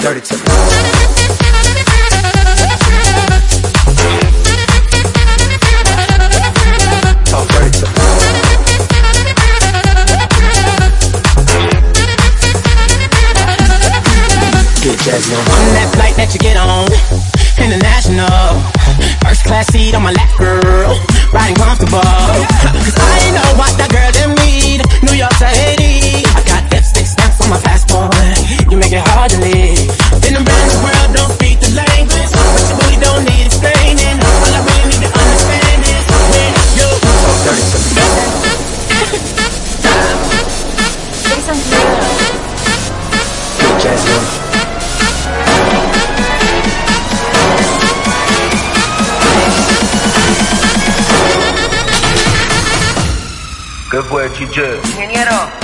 dirty to me. jazz now. I'm that flight that you get on, international. First class seat on my lap, girl. ¿Qué fue, chiche? Ingeniero.